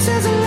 says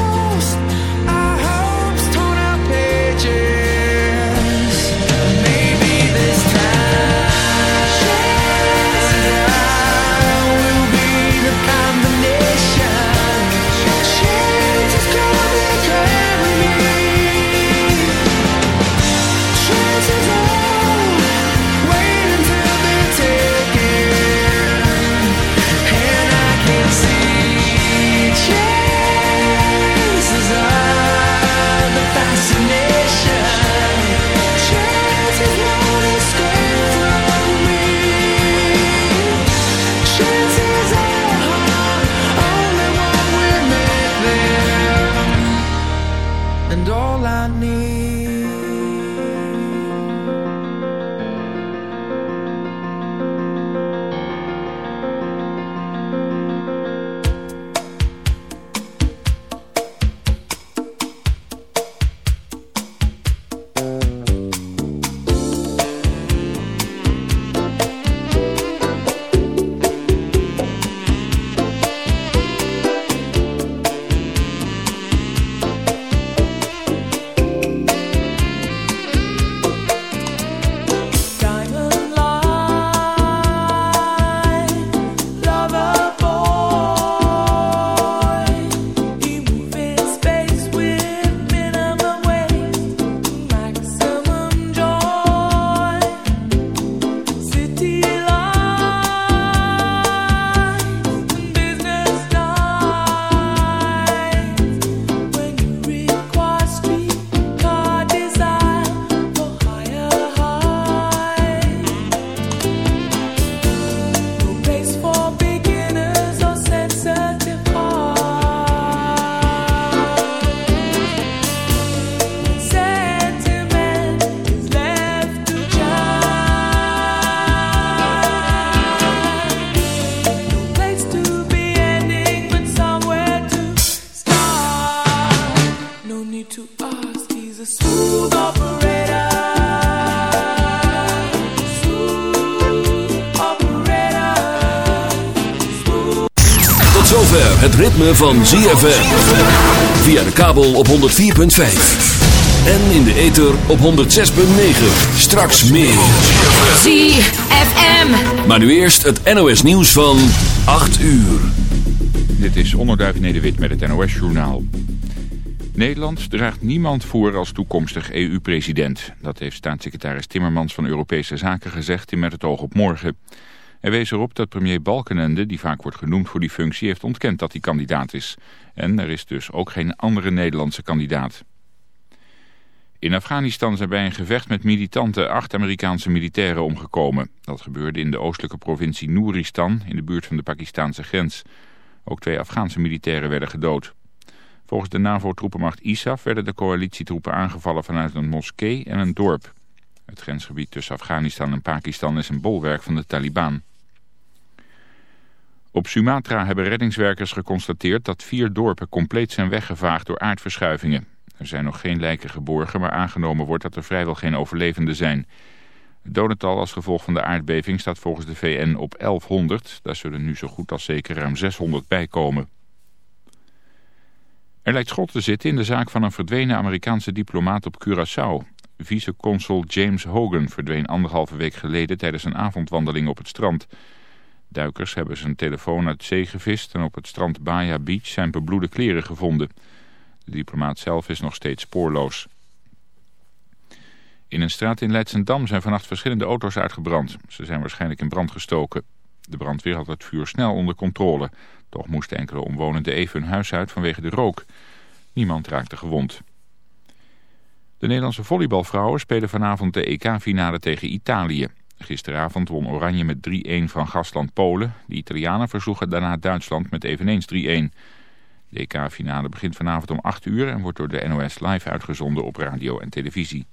van ZFM. Via de kabel op 104.5. En in de ether op 106.9. Straks meer. ZFM. Maar nu eerst het NOS nieuws van 8 uur. Dit is Onderduif Nederwit met het NOS journaal. Nederland draagt niemand voor als toekomstig EU-president. Dat heeft staatssecretaris Timmermans van Europese Zaken gezegd in Met het oog op morgen. Hij wees erop dat premier Balkenende, die vaak wordt genoemd voor die functie, heeft ontkend dat hij kandidaat is. En er is dus ook geen andere Nederlandse kandidaat. In Afghanistan zijn bij een gevecht met militanten acht Amerikaanse militairen omgekomen. Dat gebeurde in de oostelijke provincie Nooristan, in de buurt van de Pakistanse grens. Ook twee Afghaanse militairen werden gedood. Volgens de NAVO-troepenmacht ISAF werden de coalitietroepen aangevallen vanuit een moskee en een dorp. Het grensgebied tussen Afghanistan en Pakistan is een bolwerk van de Taliban. Op Sumatra hebben reddingswerkers geconstateerd dat vier dorpen compleet zijn weggevaagd door aardverschuivingen. Er zijn nog geen lijken geborgen, maar aangenomen wordt dat er vrijwel geen overlevenden zijn. Het dodental als gevolg van de aardbeving staat volgens de VN op 1100. Daar zullen nu zo goed als zeker ruim 600 bij komen. Er lijkt schot te zitten in de zaak van een verdwenen Amerikaanse diplomaat op Curaçao. Vice-consul James Hogan verdween anderhalve week geleden tijdens een avondwandeling op het strand. Duikers hebben zijn telefoon uit zee gevist en op het strand Baia Beach zijn bebloede kleren gevonden. De diplomaat zelf is nog steeds spoorloos. In een straat in Leidsendam zijn vannacht verschillende auto's uitgebrand. Ze zijn waarschijnlijk in brand gestoken. De brandweer had het vuur snel onder controle. Toch moesten enkele omwonenden even hun huis uit vanwege de rook. Niemand raakte gewond. De Nederlandse volleybalvrouwen spelen vanavond de EK-finale tegen Italië. Gisteravond won Oranje met 3-1 van gastland Polen. De Italianen versloegen daarna Duitsland met eveneens 3-1. De EK-finale begint vanavond om 8 uur en wordt door de NOS live uitgezonden op radio en televisie.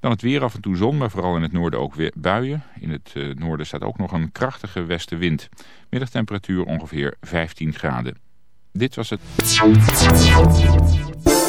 Dan het weer af en toe zon, maar vooral in het noorden ook weer buien. In het uh, noorden staat ook nog een krachtige westenwind. Middagtemperatuur ongeveer 15 graden. Dit was het.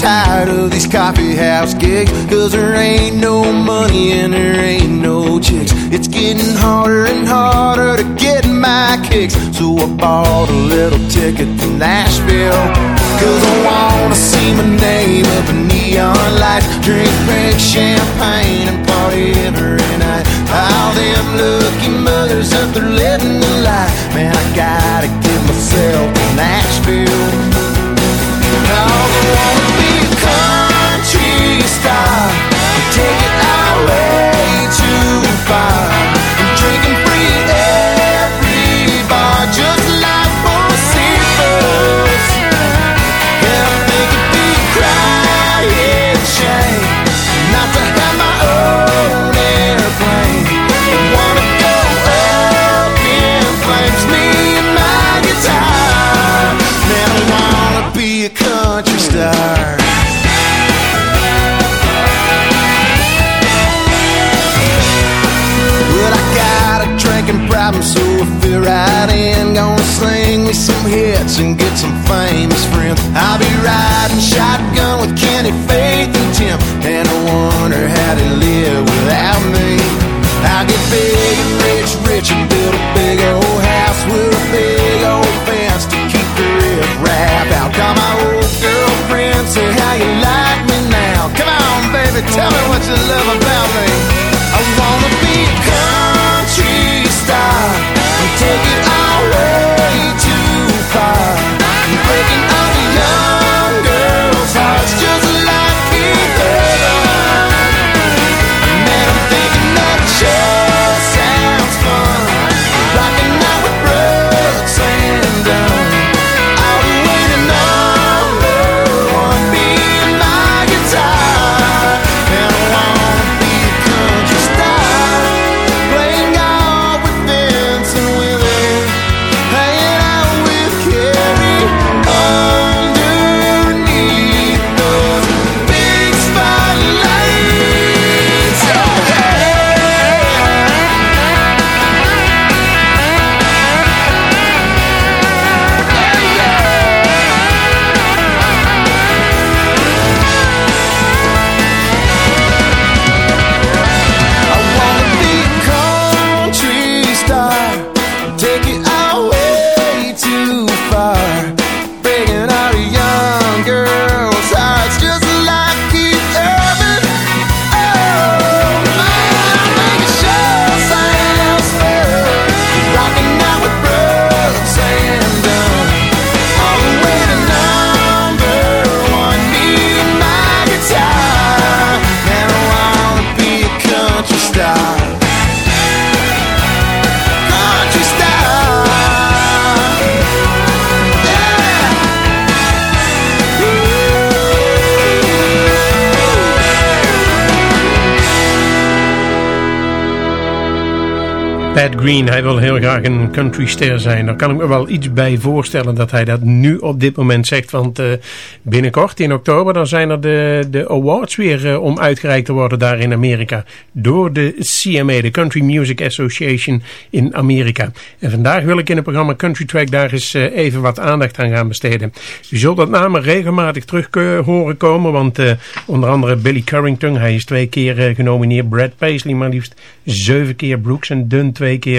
tired of these coffee house gigs. Cause there ain't no money and there ain't no chicks. It's getting harder and harder to get my kicks. So I bought a little ticket to Nashville. Cause I wanna see my name up in neon lights. Drink pink champagne and party every night. All them lucky mothers up there living the life. Man, I gotta get myself to Nashville. I wanna and I wonder how they live without me. I'll get big and rich, rich, and build a big old house with a big old fence to keep the rip rap out. Call my old girlfriend, say how you like me now. Come on, baby, tell me what you love about me. Pat Green, hij wil heel graag een countryster zijn. Daar kan ik me wel iets bij voorstellen dat hij dat nu op dit moment zegt. Want uh, binnenkort, in oktober, dan zijn er de, de awards weer uh, om uitgereikt te worden daar in Amerika. Door de CMA, de Country Music Association in Amerika. En vandaag wil ik in het programma Country Track daar eens uh, even wat aandacht aan gaan besteden. U zult dat namen regelmatig terug horen komen. Want onder andere Billy Currington, hij is twee keer genomineerd. Brad Paisley maar liefst zeven keer. Brooks en Dunn twee keer.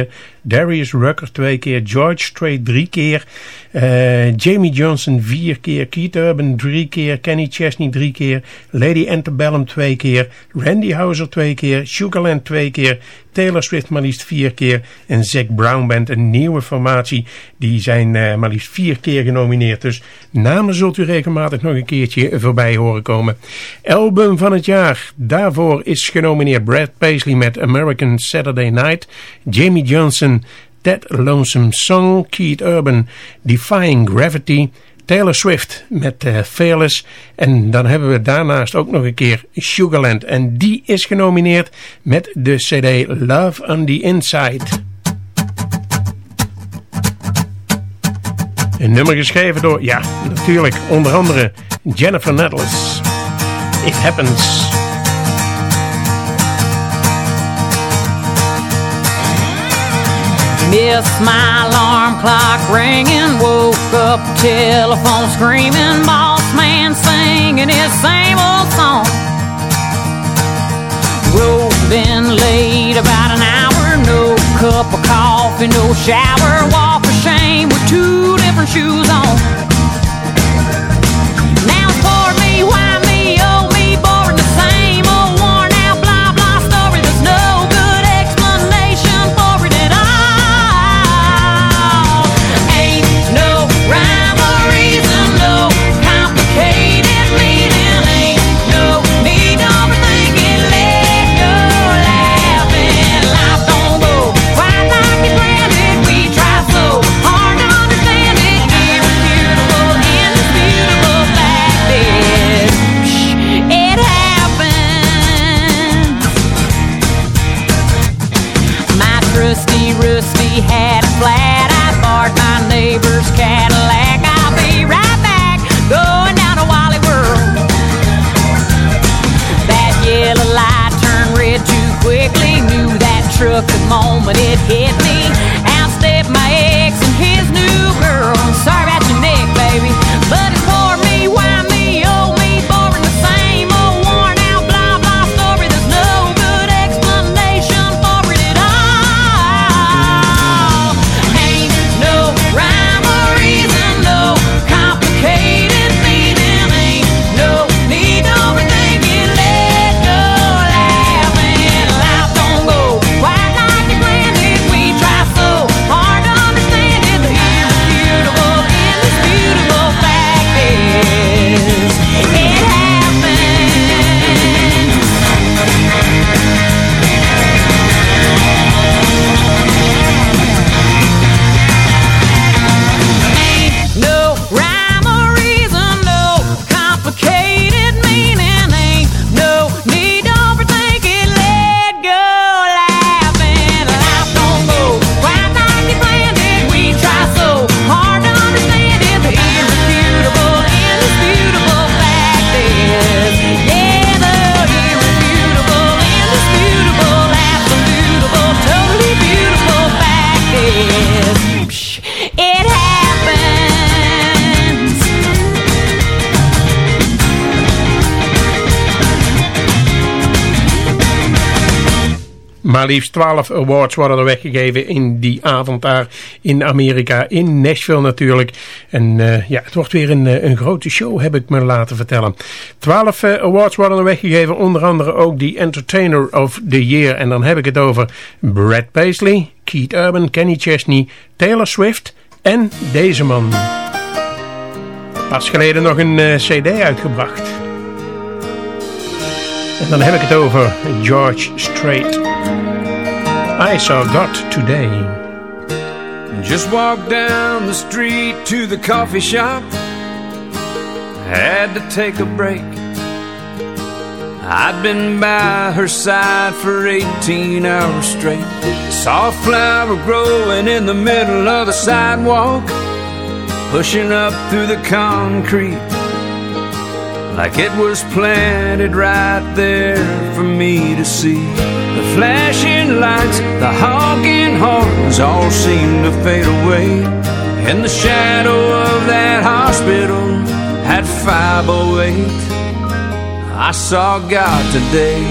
Darius Rucker twee keer. George Strait drie keer. Uh, Jamie Johnson vier keer. Keith Urban drie keer. Kenny Chesney drie keer. Lady Antebellum twee keer. Randy Houser twee keer. Sugarland twee keer. Taylor Swift maar liefst vier keer. En Zac Brown Band, een nieuwe formatie. Die zijn uh, maar liefst vier keer genomineerd. Dus namen zult u regelmatig nog een keertje voorbij horen komen. Album van het jaar. Daarvoor is genomineerd Brad Paisley met American Saturday Night. Jamie Johnson, That Lonesome Song. Keith Urban, Defying Gravity. Taylor Swift met uh, Fearless. En dan hebben we daarnaast ook nog een keer Sugarland. En die is genomineerd met de cd Love on the Inside. Een nummer geschreven door, ja, natuurlijk, onder andere Jennifer Nettles. It Happens. Missed my alarm clock ringing, woke up telephone screaming, boss man singing his same old song. Rolled in late about an hour, no cup of coffee, no shower, walk of shame with two different shoes on. Maar liefst 12 awards worden er weggegeven in die avond daar in Amerika, in Nashville natuurlijk. En uh, ja, het wordt weer een, eh, een grote show, heb ik me laten vertellen. 12 uh, eh, awards worden er weggegeven, onder andere ook die Entertainer of the Year. En dan heb ik het over Brad Paisley, Keith Urban, Kenny Chesney, Taylor Swift en deze man. Pas geleden nog een cd uitgebracht. En dan heb ik het over George Strait. I saw God today. Just walked down the street to the coffee shop. Had to take a break. I'd been by her side for 18 hours straight. Saw a flower growing in the middle of the sidewalk, pushing up through the concrete like it was planted right there for me to see. The flashing lights, the honking horns all seemed to fade away. In the shadow of that hospital at 508, I saw God today.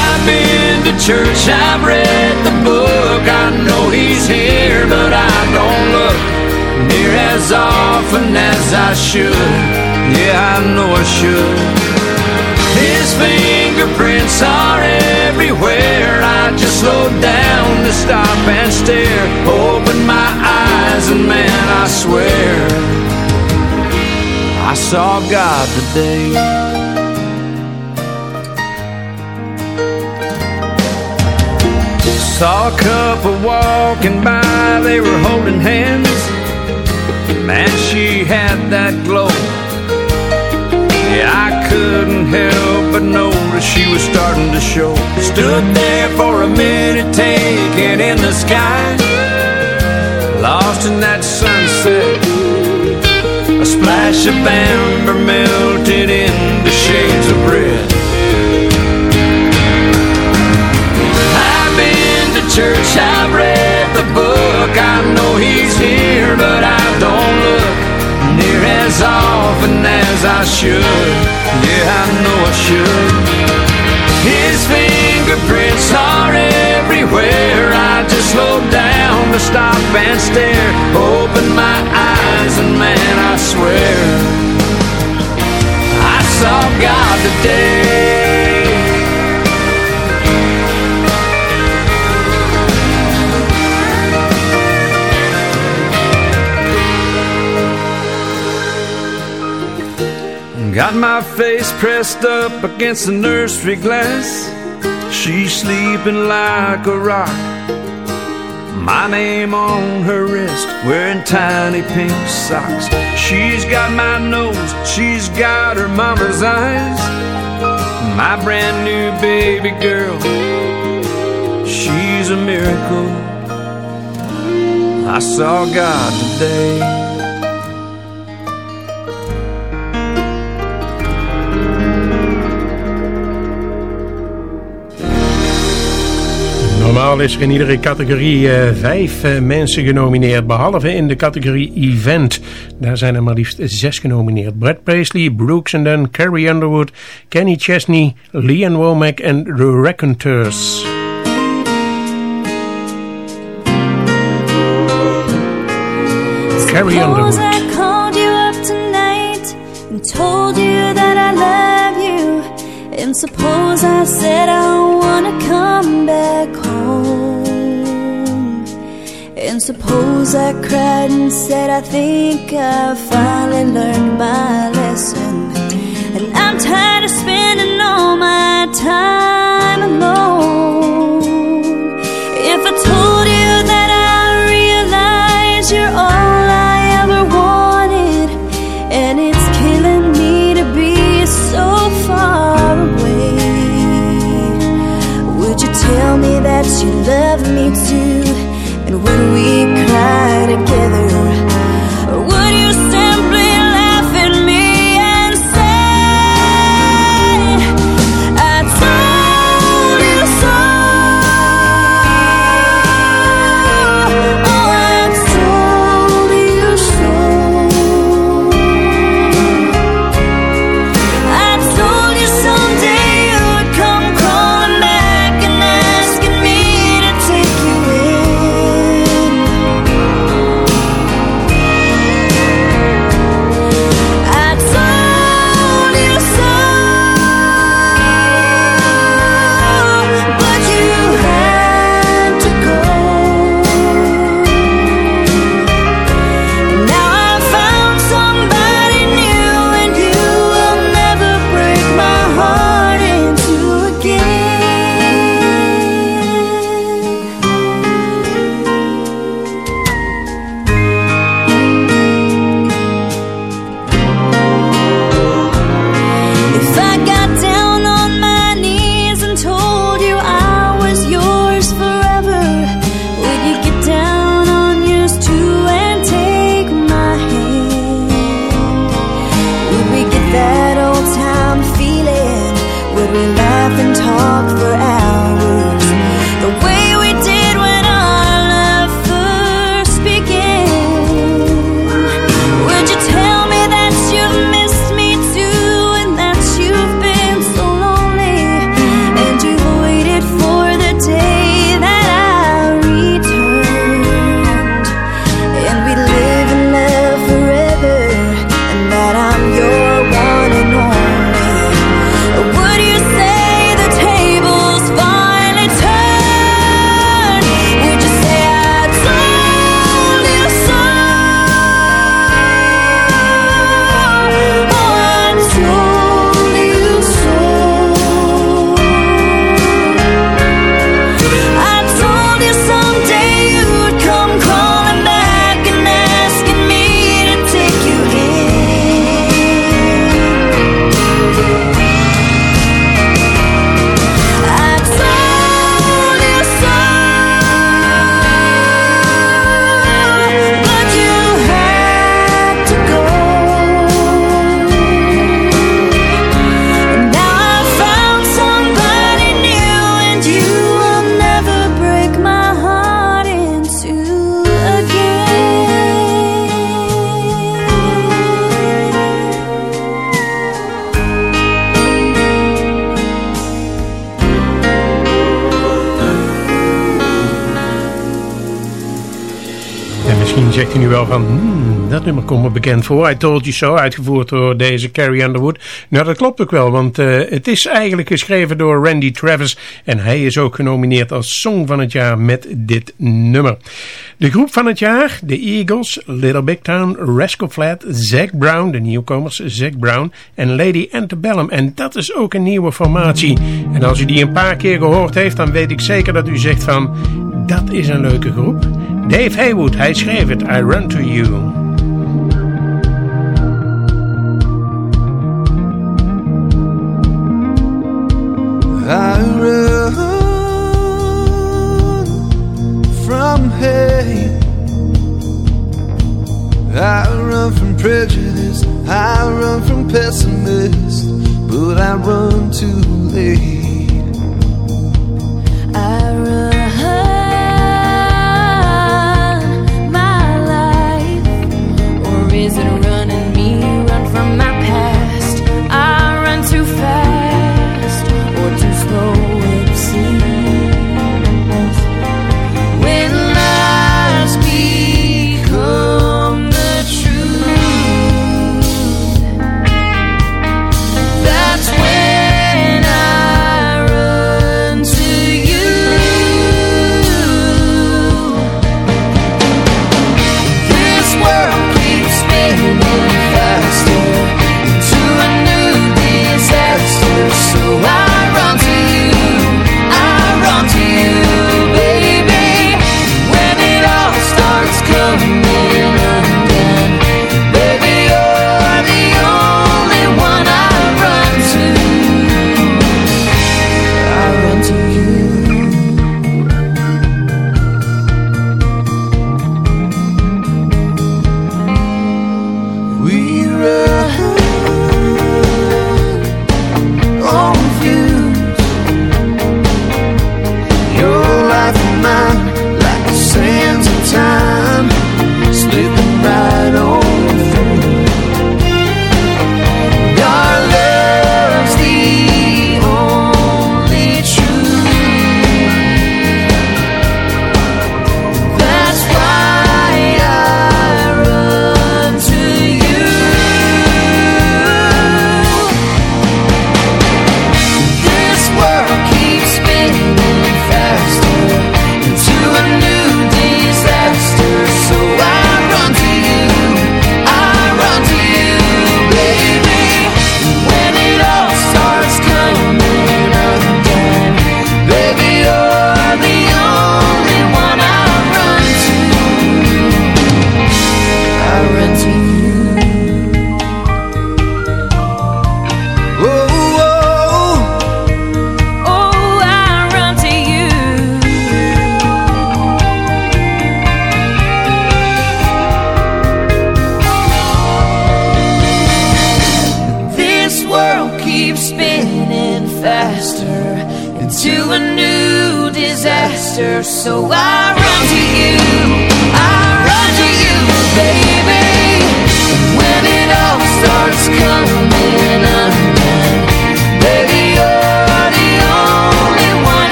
I've been to church, I've read the book, I know He's here, but I don't look near as often as I should. Yeah, I know I should. His fingerprints are everywhere. I just slowed down to stop and stare. Open my eyes, and man, I swear, I saw God today. Saw a couple walking by, they were holding hands. Man, she had that glow. Yeah, I couldn't help but notice she was starting to show. Stood there for a minute, taking in the sky. Lost in that sunset. A splash of amber melted into shades of red. I've been to church, I've read the book. I know he's here, but I as often as I should. Yeah, I know I should. His fingerprints are everywhere. I just slowed down to stop and stare. Open my eyes, and man, I swear, I saw God today. Got my face pressed up against the nursery glass. She's sleeping like a rock. My name on her wrist, wearing tiny pink socks. She's got my nose, she's got her mama's eyes. My brand new baby girl, she's a miracle. I saw God today. Normaal is er in iedere categorie eh, vijf eh, mensen genomineerd, behalve in de categorie event. Daar zijn er maar liefst zes genomineerd. Brad Paisley, Brooks and Dunn, Carrie Underwood, Kenny Chesney, Leanne Womack en The Raconteurs. Carrie Underwood. And suppose I said I wanna come back home. And suppose I cried and said I think I finally learned my lesson. And I'm tired of spending all my time alone. If I Zegt u nu wel van, hmm, dat nummer komt me bekend voor. I Told You So, uitgevoerd door deze Carrie Underwood. Nou, dat klopt ook wel, want uh, het is eigenlijk geschreven door Randy Travis. En hij is ook genomineerd als Song van het jaar met dit nummer. De groep van het jaar, de Eagles, Little Big Town, Rascal Flat, Zac Brown, de nieuwkomers, Zac Brown en Lady Antebellum. En dat is ook een nieuwe formatie. En als u die een paar keer gehoord heeft, dan weet ik zeker dat u zegt van, dat is een leuke groep. Dave Haywood, hij schreef het, I Run To You. I run from hate. I run from prejudice. I run from pessimists. But I run too late.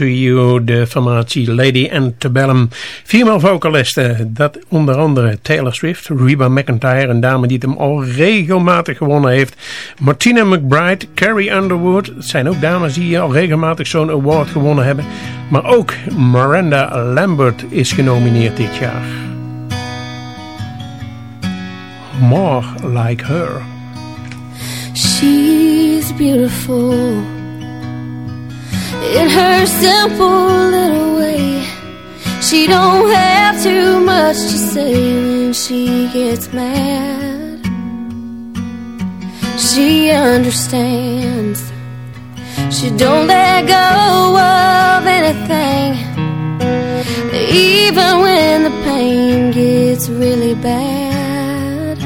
De formatie Lady Antebellum. Female vocalisten, dat onder andere Taylor Swift, Reba McIntyre, een dame die hem al regelmatig gewonnen heeft. Martina McBride, Carrie Underwood, zijn ook dames die al regelmatig zo'n award gewonnen hebben. Maar ook Miranda Lambert is genomineerd dit jaar. More Like Her. She's beautiful in her simple little way. She don't have too much to say when she gets mad. She understands. She don't let go of anything, even when the pain gets really bad.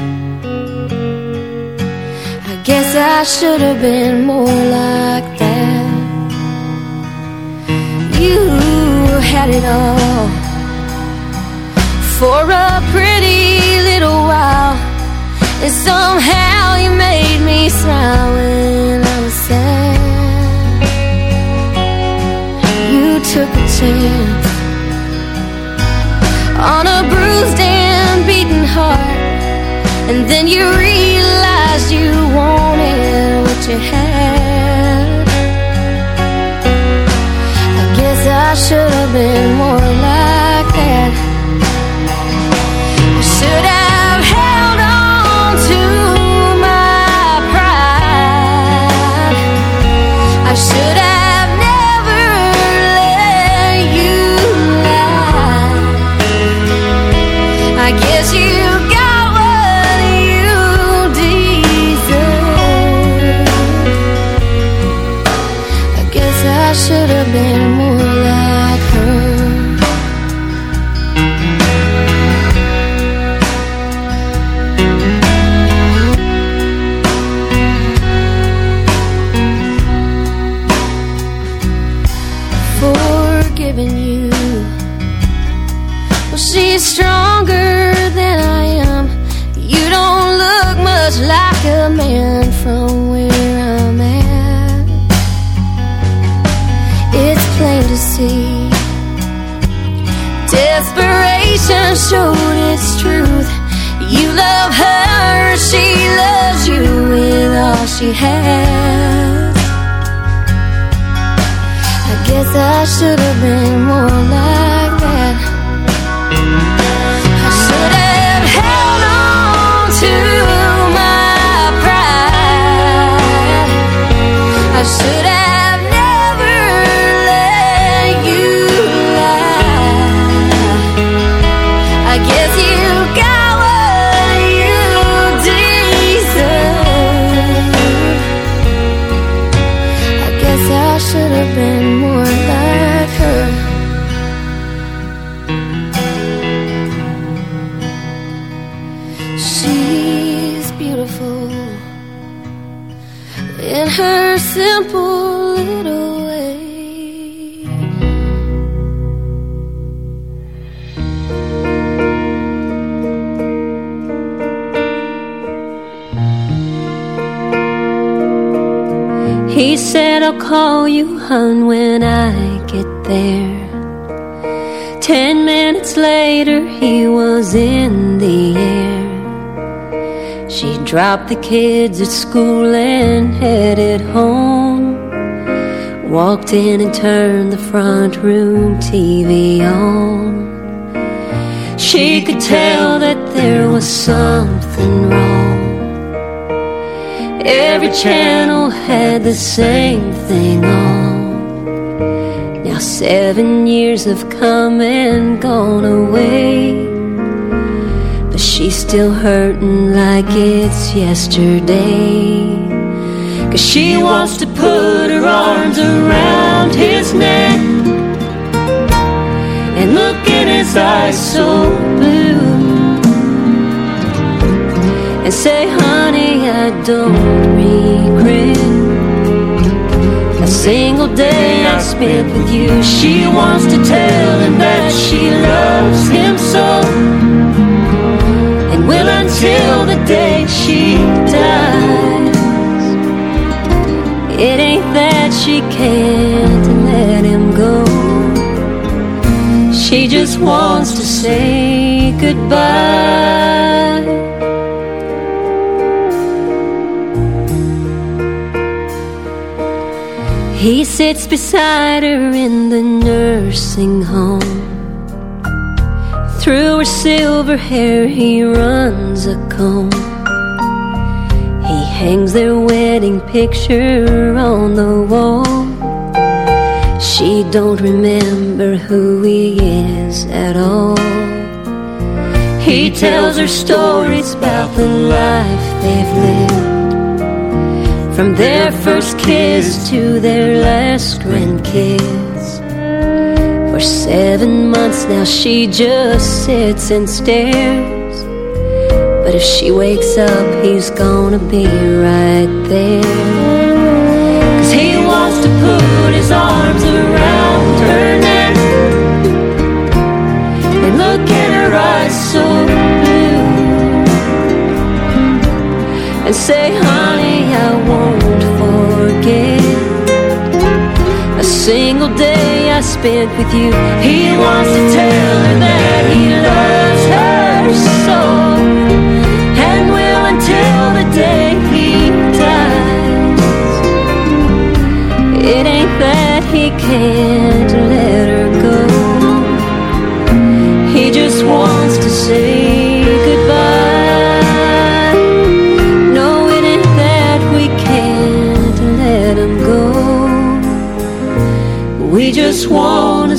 I guess I should have been more like had it all for a pretty little while, and somehow you made me smile when I was sad. You took a chance on a bruised and beaten heart, and then you realized you wanted what you had. Should have been more like that. I should have all the kids at school and headed home. Walked in and turned the front room TV on. She could tell that there was something wrong. Every channel had the same thing on. Now seven years have come and gone away. But she's still hurting like it's yesterday. Cause she wants to put her arms around his neck and look in his eyes so blue and say, honey, I don't regret a single day I spent with you. She wants to tell him that she loves him so, until the day she dies. It ain't that she can't let him go. She just wants to say goodbye. He sits beside her in the nursing home. Through her silver hair, he runs a comb. He hangs their wedding picture on the wall. She don't remember who he is at all. He tells her stories about the life they've lived. From their first kiss to their last grandkids. For seven months now she just sits and stares. But if she wakes up, he's gonna be right there. Cause he wants to put his arms around her neck and look in her eyes so blue and say, honey, I won't forget a single day spent with you. He wants to tell her that he loves her so and will until the day he dies. It ain't that he can't let her go. He just wants to say just want to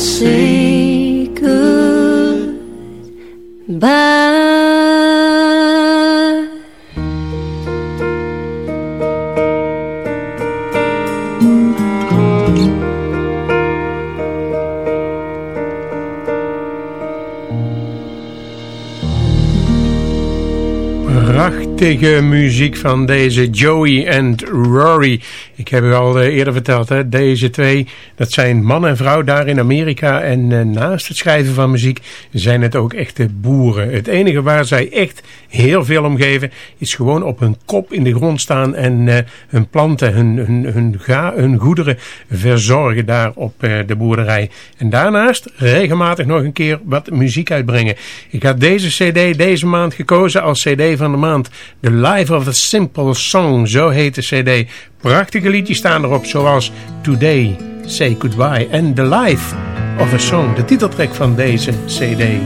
Prachtige muziek van deze Joey en Rory. Ik heb u al eh, eerder verteld, hè? deze twee, dat zijn man en vrouw daar in Amerika. En eh, naast het schrijven van muziek zijn het ook echte boeren. Het enige waar zij echt heel veel om geven, is gewoon op hun kop in de grond staan en eh, hun planten, hun, hun, hun, ga, hun goederen verzorgen daar op de boerderij. En daarnaast regelmatig nog een keer wat muziek uitbrengen. Ik had deze cd deze maand gekozen als cd van de maand. The Life of a Simple Song, zo heet de cd. Prachtige liedjes staan erop, zoals Today, Say Goodbye en The Life of a Song, de titeltrack van deze cd.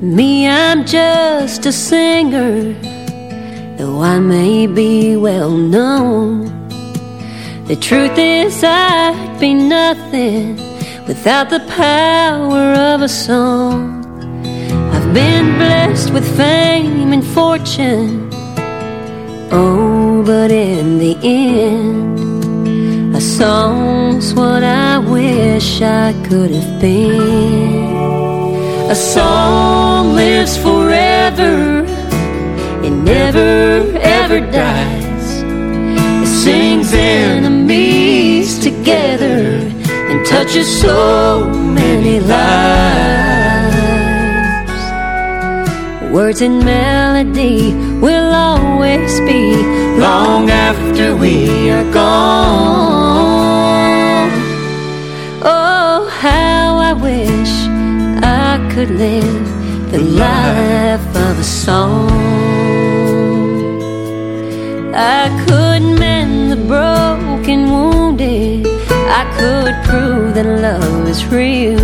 Me, I'm just a singer, though I may be well known. The truth is, I'd be nothing without the power of a song. Been blessed with fame and fortune. Oh, but in the end, a song's what I wish I could have been. A song lives forever, it never ever dies. It sings enemies together and touches so many lives. Words and melody will always be long after we are gone. Oh, how I wish I could live the life of a song. I could mend the broken, wounded. I could prove that love is real.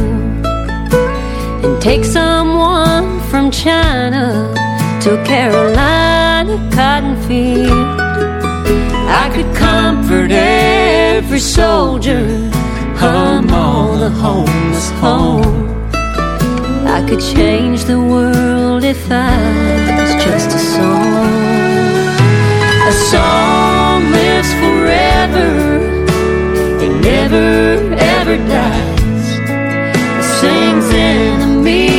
And take someone from China to Carolina cotton field. I could comfort every soldier among the homeless home. I could change the world if I was just a song. A song lives forever, it never ever dies. It sings in enemies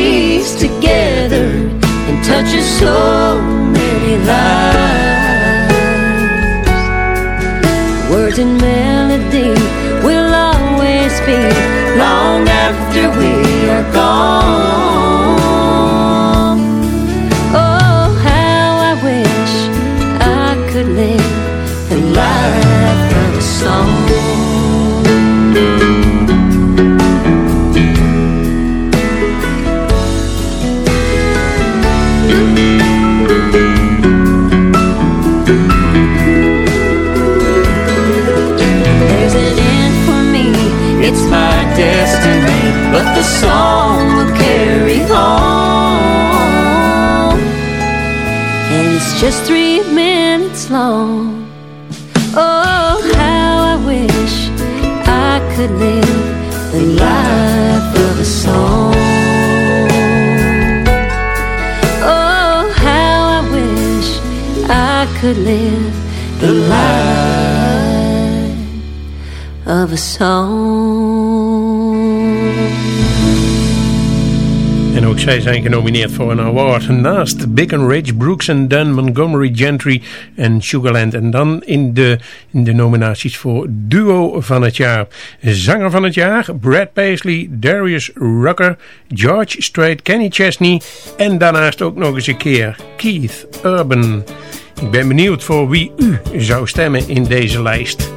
zijn genomineerd voor een award. Naast and Rich, Brooks and Dunn, Montgomery Gentry en Sugarland. En dan in de, in de nominaties voor Duo van het jaar. Zanger van het jaar, Brad Paisley, Darius Rucker, George Strait, Kenny Chesney. En daarnaast ook nog eens een keer Keith Urban. Ik ben benieuwd voor wie u zou stemmen in deze lijst.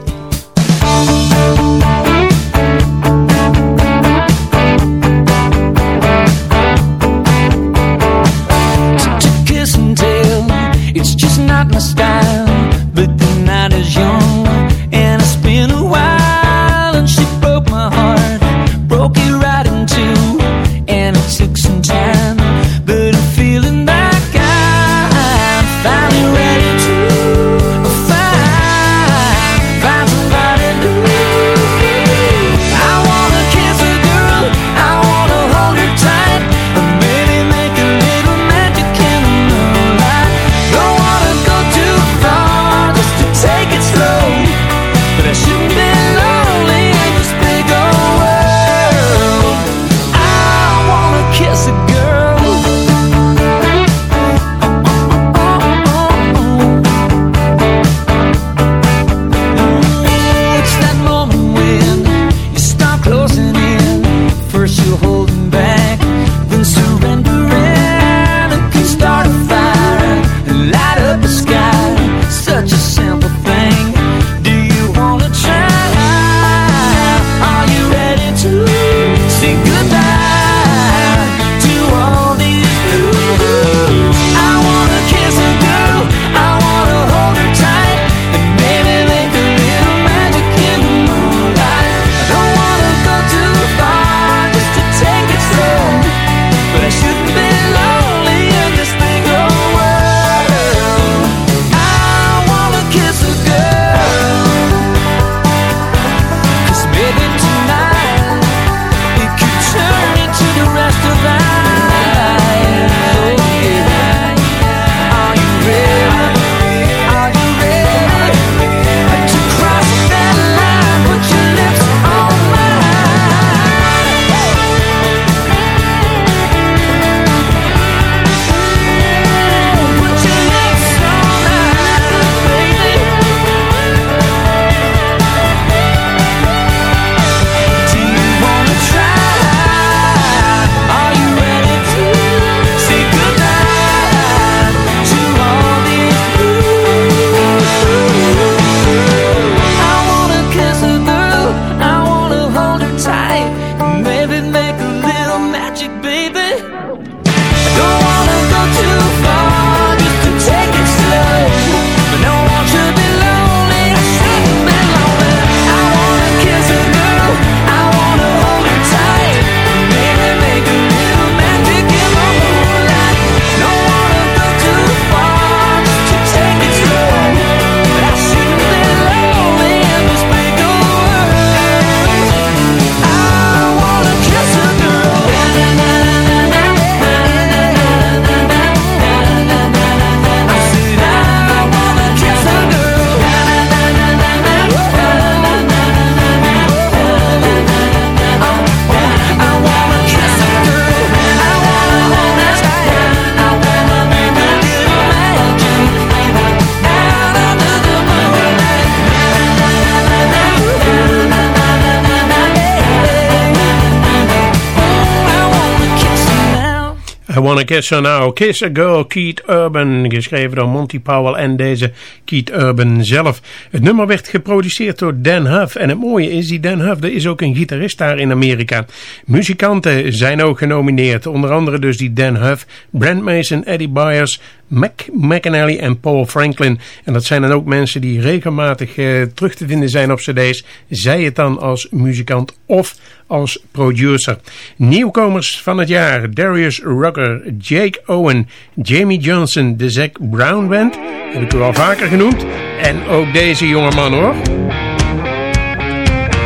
Kiss Her Now, Kiss a Girl, Keith Urban, geschreven door Monty Powell. En deze Urban zelf. Het nummer werd geproduceerd door Dan Huff en het mooie is, die Dan Huff, is ook een gitarist daar in Amerika. Muzikanten zijn ook genomineerd, onder andere dus die Dan Huff, Brent Mason, Eddie Byers, Mac McAnally en Paul Franklin. En dat zijn dan ook mensen die regelmatig eh, terug te vinden zijn op cd's. Zij het dan als muzikant of als producer. Nieuwkomers van het jaar. Darius Rucker, Jake Owen, Jamie Johnson, de Zac Brown Band. Heb ik u al vaker genoemd. En ook deze jonge man hoor.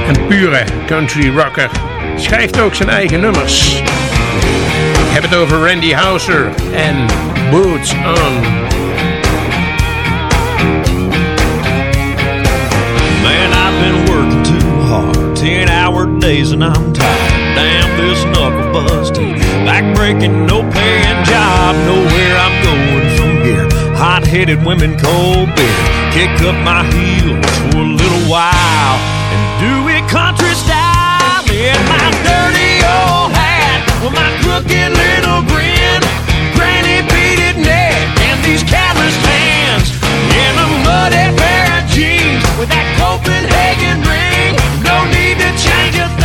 Een pure country rocker. Schrijft ook zijn eigen nummers. Ik heb het over Randy Houser en Boots On. Man, I've been working too hard. Ten hour days and I'm tired. Damn this knuckle busted. Backbreaking, no paying job, nowhere Hot headed women, cold beer. Kick up my heels for a little while and do it country style in my dirty old hat with my crooked little grin, granny beaded neck, and these calloused hands in a muddy pair of jeans with that Copenhagen ring. No need to change a thing.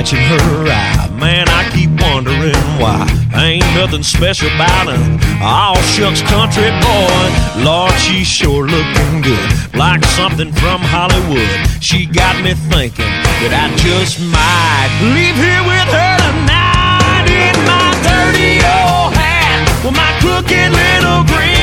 Catching her eye. Man, I keep wondering why. Ain't nothing special about her. All shucks country boy. Lord, she's sure looking good. Like something from Hollywood. She got me thinking that I just might leave here with her tonight in my dirty old hat. With my crooked little grin.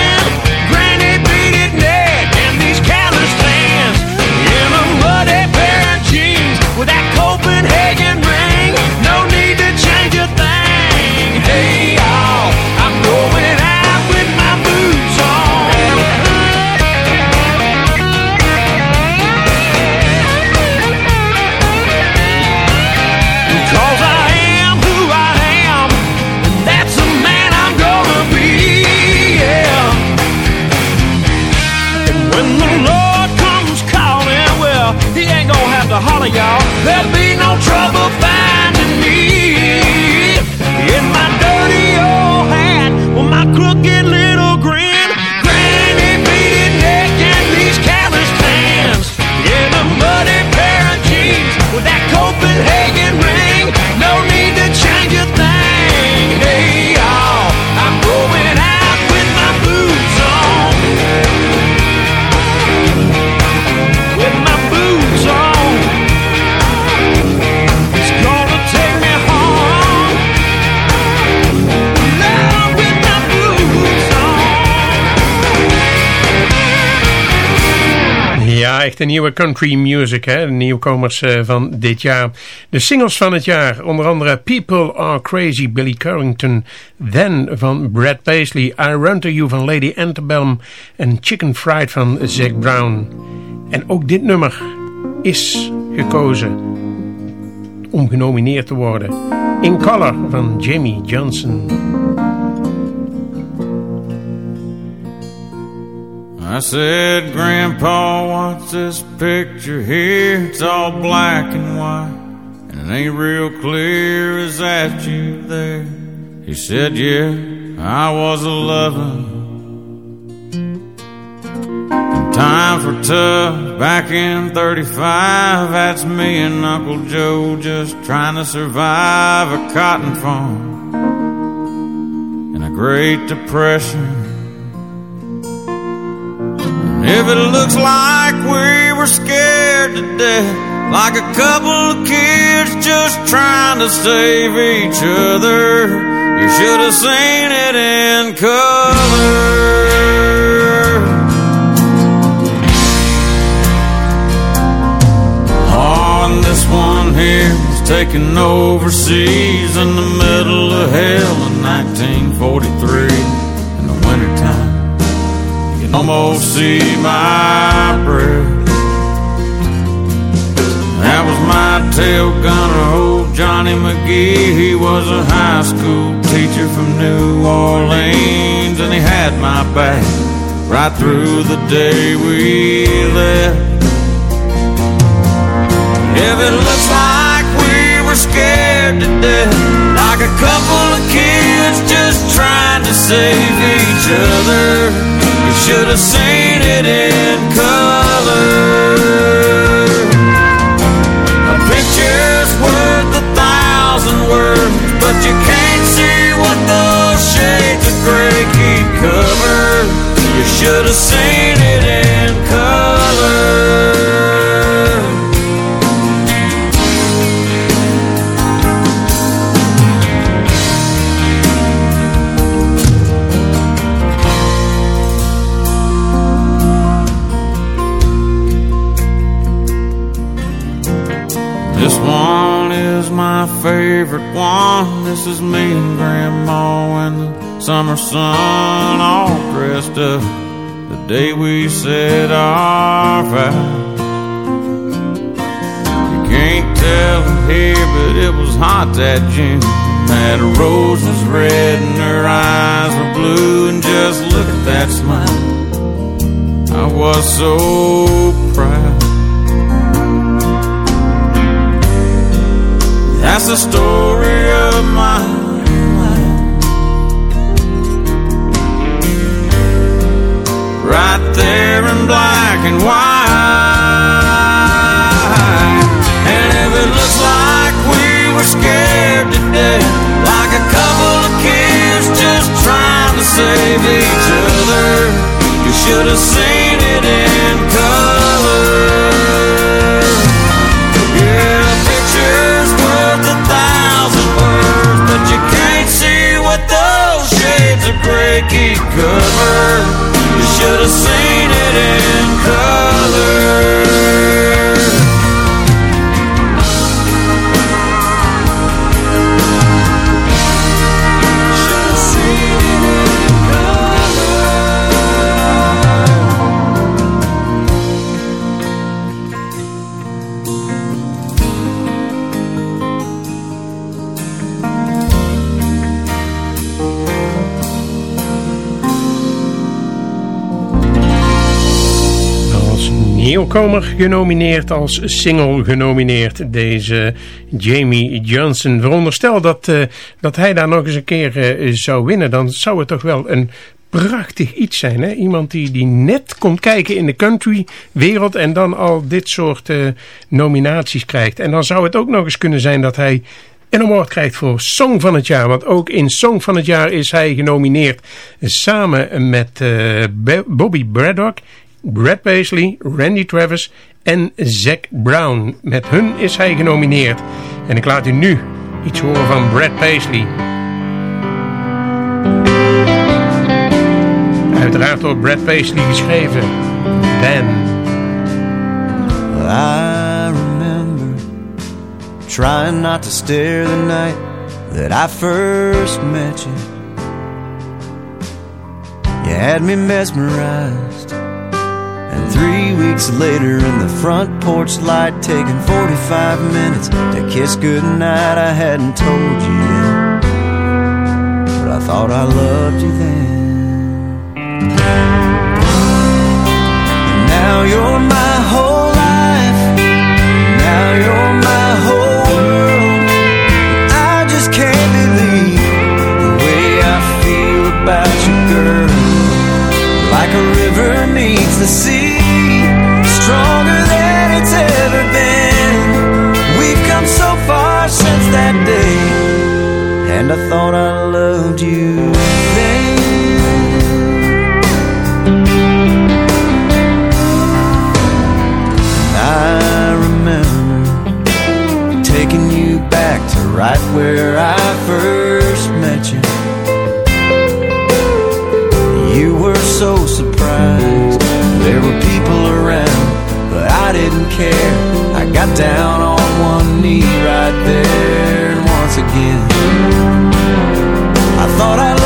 Een nieuwe country music, hè? De nieuwkomers eh, van dit jaar. De singles van het jaar, onder andere People Are Crazy, Billy Currington. Then van Brad Paisley, I Run To You van Lady Antebellum en Chicken Fried van Zac Brown. En ook dit nummer is gekozen om genomineerd te worden. In Color van Jamie Johnson. I said, Grandpa, what's this picture here? It's all black and white, and it ain't real clear. Is that you there? He said, Yeah, I was a lovin'. Times were tough back in 35. That's me and Uncle Joe just trying to survive a cotton farm and a Great Depression. If it looks like we were scared to death, like a couple of kids just trying to save each other, you should have seen it in color. And this one here was taken overseas in the middle of hell in 1943 almost see my breath. That was my tail gunner, old Johnny McGee. He was a high school teacher from New Orleans, and he had my back right through the day we left. If it looks like we were scared to death, like a couple of kids just trying to save each other. You should have seen it in color. A picture's worth a thousand words, but you can't see what those shades of gray keep covered. You should have seen it in color. Favorite one. This is me and Grandma in the summer sun, all dressed up. The day we said our vows. You can't tell it here, but it was hot that June. That rose was red and her eyes were blue, and just look at that smile. I was so proud. That's the story of my life. Right there in black and white. And if it looks like we were scared to death, like a couple of kids just trying to save each other, you should have seen it in color. Keep. You should have seen nieuwkomer genomineerd, als single genomineerd, deze Jamie Johnson. Veronderstel dat, eh, dat hij daar nog eens een keer eh, zou winnen, dan zou het toch wel een prachtig iets zijn. Hè? Iemand die, die net komt kijken in de country-wereld en dan al dit soort eh, nominaties krijgt. En dan zou het ook nog eens kunnen zijn dat hij een award krijgt voor Song van het Jaar. Want ook in Song van het Jaar is hij genomineerd samen met Bobby Braddock, Brad Paisley, Randy Travis en Zac Brown. Met hun is hij genomineerd. En ik laat u nu iets horen van Brad Paisley. Uiteraard door Brad Paisley geschreven. Dan. I remember trying not to stare the night that I first met you. You had me mesmerized. And three weeks later, in the front porch light, taking 45 minutes to kiss goodnight, I hadn't told you yet. But I thought I loved you then. Now you're my whole life. Now you're Like a river meets the sea, stronger than it's ever been. We've come so far since that day, and I thought I loved you then. I remember taking you back to right where I first were so surprised. There were people around, but I didn't care. I got down on one knee right there, and once again, I thought I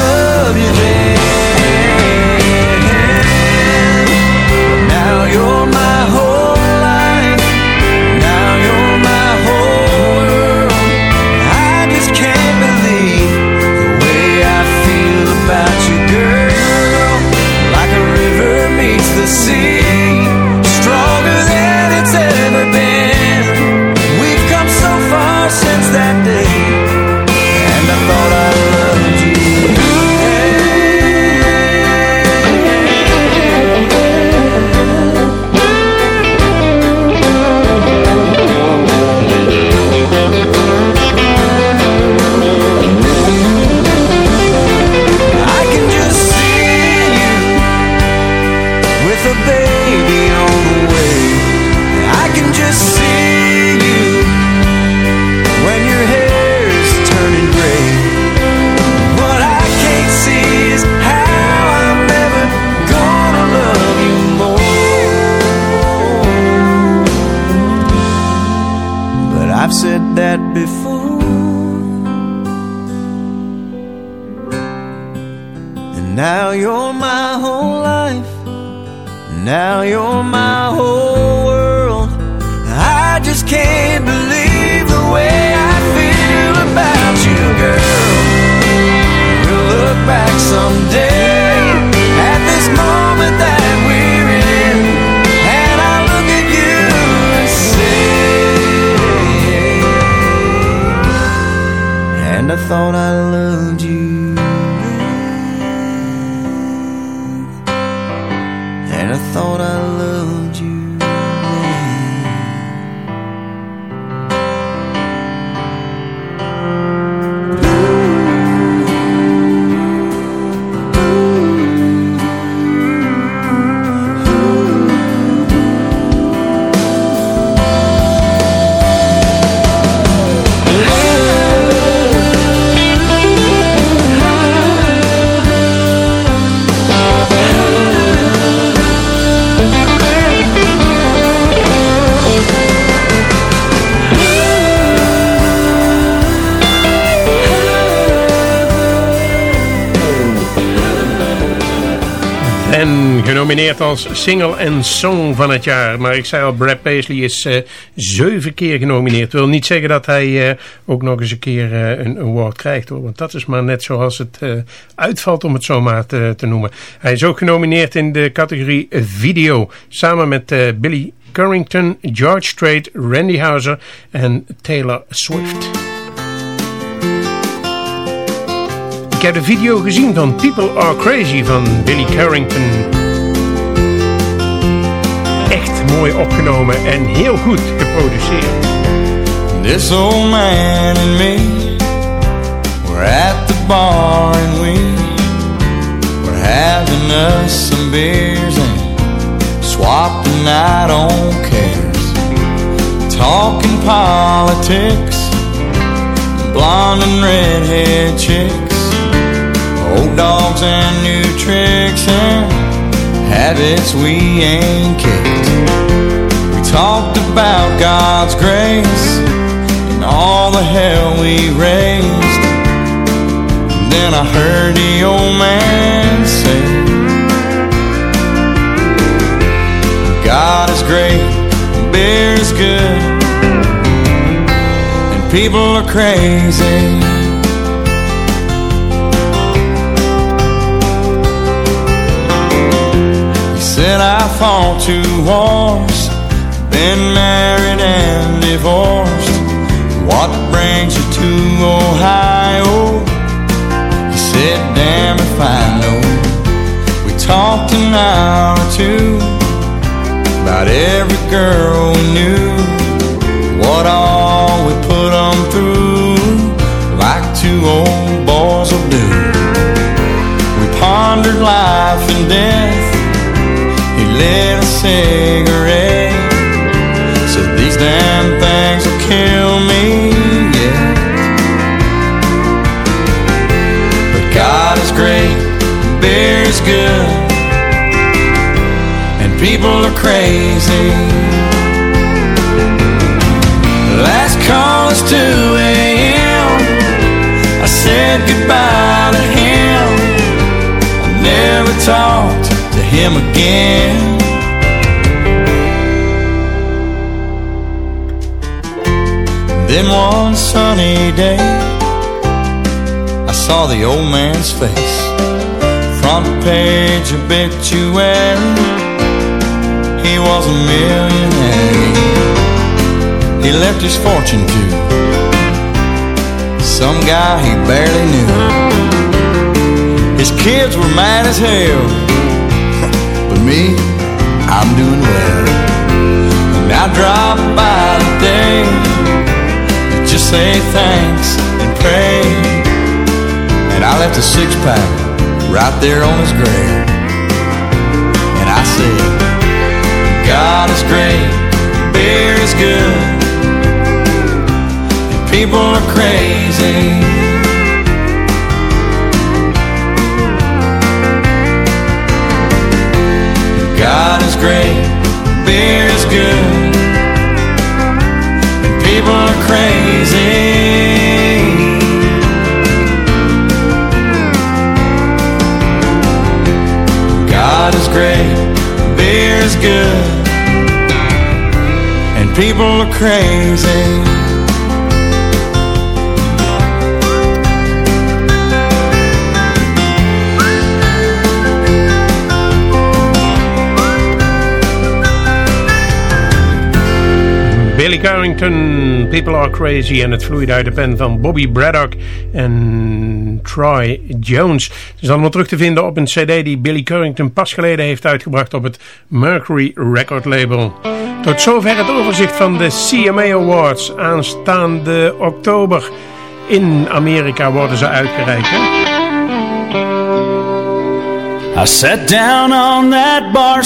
genomineerd als single en song van het jaar. Maar ik zei al, Brad Paisley is eh, zeven keer genomineerd. wil niet zeggen dat hij eh, ook nog eens een keer eh, een award krijgt. hoor. Want dat is maar net zoals het uitvalt om het zomaar te, te noemen. Hij is ook genomineerd in de categorie video. Samen met Billy Currington, George Strait, Randy Houser en Taylor Swift. Ik heb de video gezien van People Are Crazy van Billy Currington. Mooi opgenomen en heel goed geproduceerd. This old man and me We're at the bar and we We're having us some beers and Swap the night on cares Talking politics Blonde and redhead chicks Old dogs and new tricks And habits we ain't kicked We talked about God's grace and all the hell we raised. Then I heard the old man say, God is great, beer is good, and people are crazy. Two wars, been married and divorced. What brings you to Ohio? He said, damn if I know. We talked an hour or two about every girl we knew. What all we put them through, like two old boys will do. We pondered life and death. Lit a cigarette. Said these damn things will kill me, yeah. But God is great, beer is good, and people are crazy. Last call is 2 a.m. I said goodbye to him. I never talked him again. Then one sunny day, I saw the old man's face. Front page obituary, he was a millionaire. He left his fortune to some guy he barely knew. His kids were mad as hell, me, I'm doing well. And I dropped by today just say thanks and pray. And I left a six pack right there on his grave. And I said, God is great, beer is good, and people are crazy. Great, beer is good, and people are crazy. Carrington, People Are Crazy. En het vloeide uit de pen van Bobby Braddock en Troy Jones. Het is allemaal terug te vinden op een cd die Billy Carrington pas geleden heeft uitgebracht op het Mercury Record label. Tot zover het overzicht van de CMA Awards. Aanstaande oktober in Amerika worden ze uitgereikt. I sat down on that bar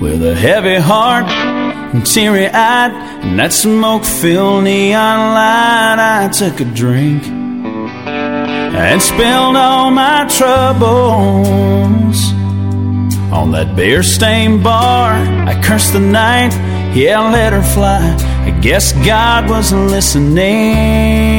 with a heavy heart and teary eyed, and that smoke filled neon light. I took a drink and spilled all my troubles on that beer stained bar. I cursed the night, yeah, I let her fly. I guess God was listening.